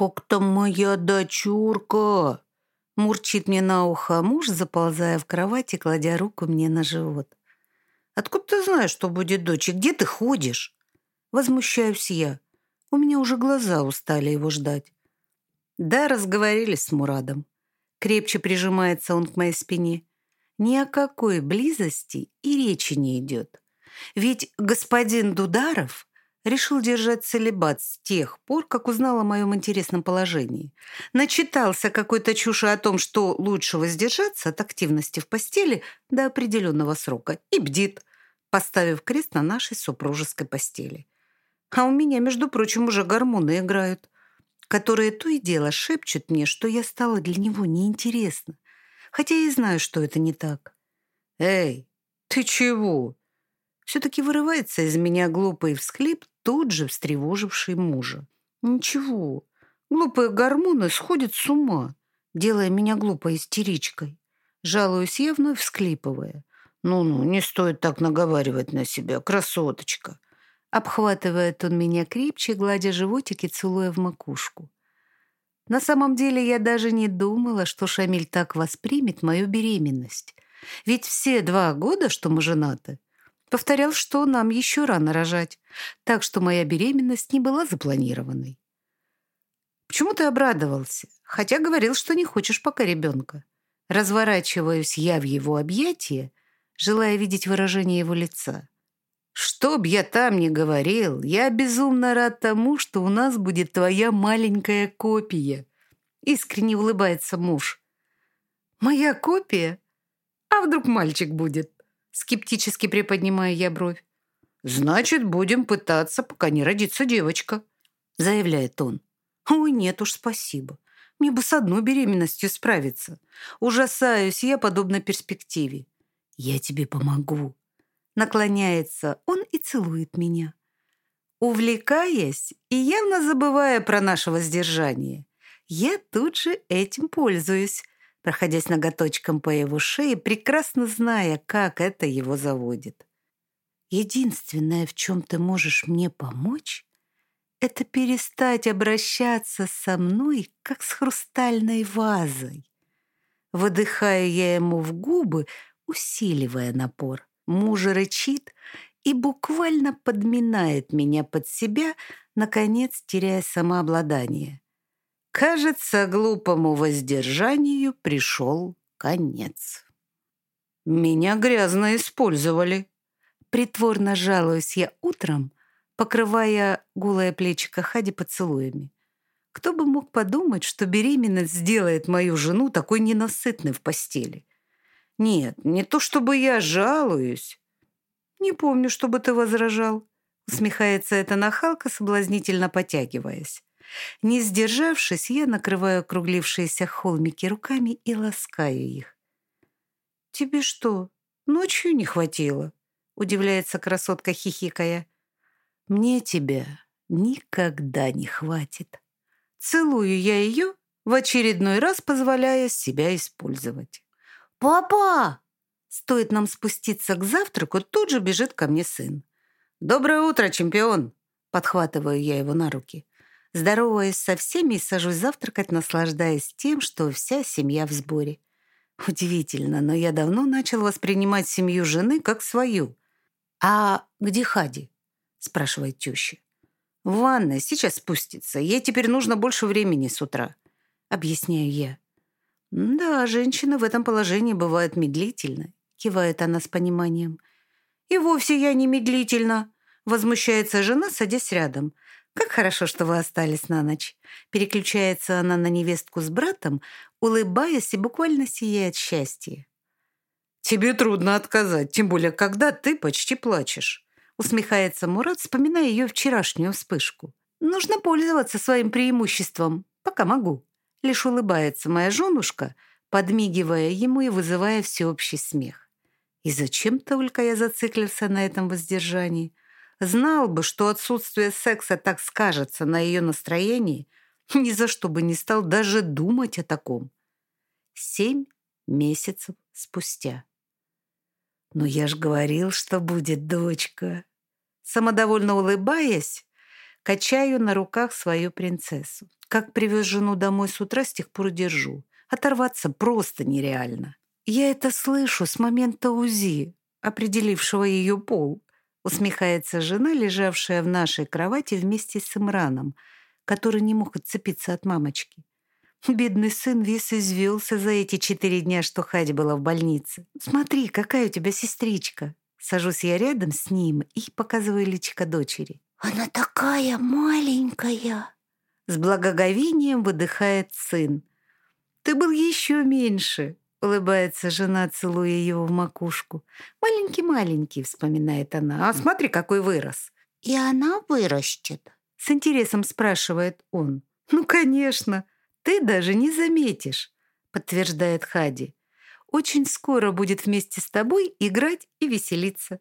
«Как там моя дочурка?» Мурчит мне на ухо муж, заползая в кровать и кладя руку мне на живот. «Откуда ты знаешь, что будет дочь, где ты ходишь?» Возмущаюсь я. У меня уже глаза устали его ждать. Да, разговорились с Мурадом. Крепче прижимается он к моей спине. Ни о какой близости и речи не идет. Ведь господин Дударов решил держать целебат с тех пор, как узнал о моем интересном положении. Начитался какой-то чуши о том, что лучше воздержаться от активности в постели до определенного срока и бдит, поставив крест на нашей супружеской постели. А у меня, между прочим, уже гормоны играют, которые то и дело шепчут мне, что я стала для него неинтересна, хотя и знаю, что это не так. «Эй, ты чего?» Все-таки вырывается из меня глупый всхлип, тут же встревоживший мужа. Ничего, глупые гормоны сходят с ума, делая меня глупой истеричкой. Жалуюсь я, вновь всклипывая. «Ну-ну, не стоит так наговаривать на себя, красоточка!» Обхватывает он меня крепче, гладя животик и целуя в макушку. На самом деле я даже не думала, что Шамиль так воспримет мою беременность. Ведь все два года, что мы женаты, Повторял, что нам еще рано рожать, так что моя беременность не была запланированной. Почему ты обрадовался, хотя говорил, что не хочешь пока ребенка? Разворачиваюсь я в его объятия, желая видеть выражение его лица. Что б я там ни говорил, я безумно рад тому, что у нас будет твоя маленькая копия. Искренне улыбается муж. Моя копия? А вдруг мальчик будет? Скептически приподнимаю я бровь. «Значит, будем пытаться, пока не родится девочка», заявляет он. «Ой, нет уж, спасибо. Мне бы с одной беременностью справиться. Ужасаюсь я подобной перспективе. Я тебе помогу». Наклоняется он и целует меня. Увлекаясь и явно забывая про наше воздержание, я тут же этим пользуюсь, проходясь ноготочком по его шее, прекрасно зная, как это его заводит. Единственное, в чем ты можешь мне помочь, это перестать обращаться со мной, как с хрустальной вазой. Выдыхаю я ему в губы, усиливая напор. Муж рычит и буквально подминает меня под себя, наконец теряя самообладание. Кажется, глупому воздержанию пришел конец. Меня грязно использовали. Притворно жалуюсь я утром, покрывая голое плечико Хади поцелуями. Кто бы мог подумать, что беременность сделает мою жену такой ненасытной в постели? Нет, не то чтобы я жалуюсь. Не помню, чтобы ты возражал. Усмехается эта нахалка, соблазнительно потягиваясь. Не сдержавшись, я накрываю округлившиеся холмики руками и ласкаю их. «Тебе что, ночью не хватило?» — удивляется красотка, хихикая. «Мне тебя никогда не хватит». Целую я ее, в очередной раз позволяя себя использовать. «Папа!» Стоит нам спуститься к завтраку, тут же бежит ко мне сын. «Доброе утро, чемпион!» Подхватываю я его на руки. Здороваюсь со всеми и сажусь завтракать, наслаждаясь тем, что вся семья в сборе. Удивительно, но я давно начал воспринимать семью жены как свою. «А где Хади?» — спрашивает теща. «В ванной, сейчас спустится. Ей теперь нужно больше времени с утра», — объясняю я. «Да, женщина в этом положении бывает медлительной», — кивает она с пониманием. «И вовсе я не медлительна», — возмущается жена, садясь рядом. «Как хорошо, что вы остались на ночь!» Переключается она на невестку с братом, улыбаясь и буквально сияя от счастья. «Тебе трудно отказать, тем более, когда ты почти плачешь», усмехается Мурат, вспоминая ее вчерашнюю вспышку. «Нужно пользоваться своим преимуществом, пока могу». Лишь улыбается моя женушка, подмигивая ему и вызывая всеобщий смех. И зачем только я зациклился на этом воздержании? Знал бы, что отсутствие секса так скажется на ее настроении, ни за что бы не стал даже думать о таком. Семь месяцев спустя. «Но я ж говорил, что будет дочка». Самодовольно улыбаясь, качаю на руках свою принцессу. Как привез жену домой с утра, с тех пор держу. Оторваться просто нереально. Я это слышу с момента УЗИ, определившего ее пол. Усмехается жена, лежавшая в нашей кровати вместе с Имраном, который не мог отцепиться от мамочки. Бедный сын весь извелся за эти четыре дня, что Хади была в больнице. «Смотри, какая у тебя сестричка!» Сажусь я рядом с ним и показываю личико дочери. «Она такая маленькая!» С благоговением выдыхает сын. «Ты был еще меньше!» Улыбается жена, целуя его в макушку. «Маленький-маленький», — вспоминает она. «А смотри, какой вырос!» «И она вырастет?» С интересом спрашивает он. «Ну, конечно!» «Ты даже не заметишь», — подтверждает Хади. «Очень скоро будет вместе с тобой играть и веселиться».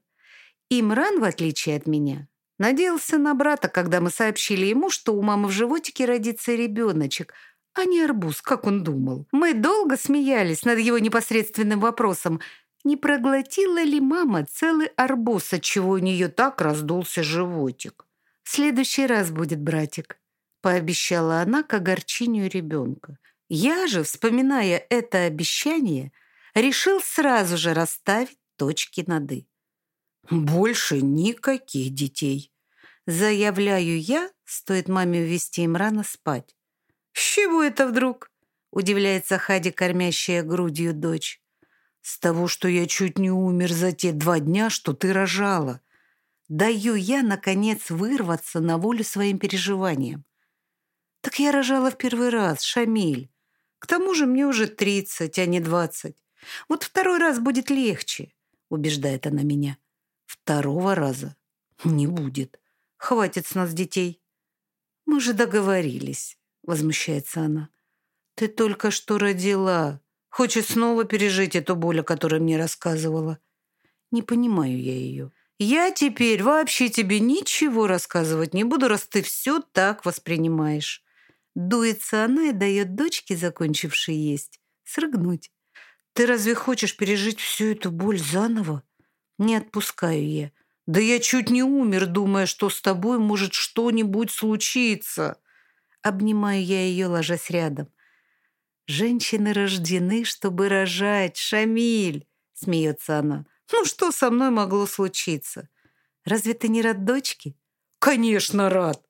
Имран, в отличие от меня, надеялся на брата, когда мы сообщили ему, что у мамы в животике родится ребеночек, а не арбуз, как он думал. Мы долго смеялись над его непосредственным вопросом, не проглотила ли мама целый арбуз, отчего у нее так раздулся животик. «В следующий раз будет братик», пообещала она к огорчению ребенка. Я же, вспоминая это обещание, решил сразу же расставить точки над «и». «Больше никаких детей», — заявляю я, стоит маме увести им рано спать. «С чего это вдруг?» — удивляется Хади, кормящая грудью дочь. «С того, что я чуть не умер за те два дня, что ты рожала. Даю я, наконец, вырваться на волю своим переживаниям. Так я рожала в первый раз, Шамиль. К тому же мне уже тридцать, а не двадцать. Вот второй раз будет легче, убеждает она меня. Второго раза не будет. Хватит с нас детей. Мы же договорились, возмущается она. Ты только что родила. Хочет снова пережить эту боль, о которой мне рассказывала. Не понимаю я ее. Я теперь вообще тебе ничего рассказывать не буду, раз ты все так воспринимаешь. Дуется она и дает дочке, закончившей есть, срыгнуть. «Ты разве хочешь пережить всю эту боль заново?» «Не отпускаю я. Да я чуть не умер, думая, что с тобой может что-нибудь случиться». Обнимаю я ее, ложась рядом. «Женщины рождены, чтобы рожать, Шамиль!» Смеется она. «Ну что со мной могло случиться? Разве ты не рад дочке?» «Конечно, рад!»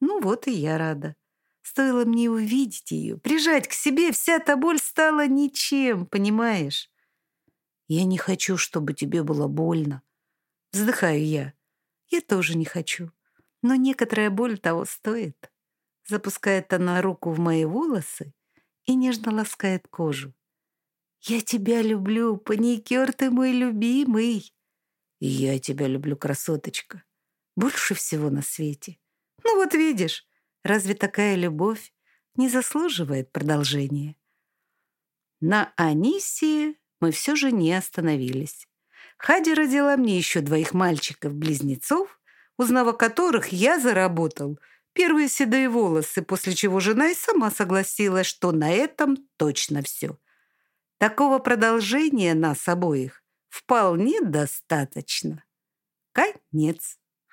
«Ну вот и я рада. Стоило мне увидеть ее, прижать к себе, вся эта боль стала ничем, понимаешь? Я не хочу, чтобы тебе было больно. Вздыхаю я. Я тоже не хочу. Но некоторая боль того стоит. Запускает она руку в мои волосы и нежно ласкает кожу. «Я тебя люблю, паникер ты мой любимый!» «И я тебя люблю, красоточка. Больше всего на свете. Ну вот видишь, Разве такая любовь не заслуживает продолжения? На Анисии мы все же не остановились. Хади родила мне еще двоих мальчиков-близнецов, узнав о которых я заработал первые седые волосы, после чего жена и сама согласилась, что на этом точно все. Такого продолжения нас обоих вполне достаточно. Конец.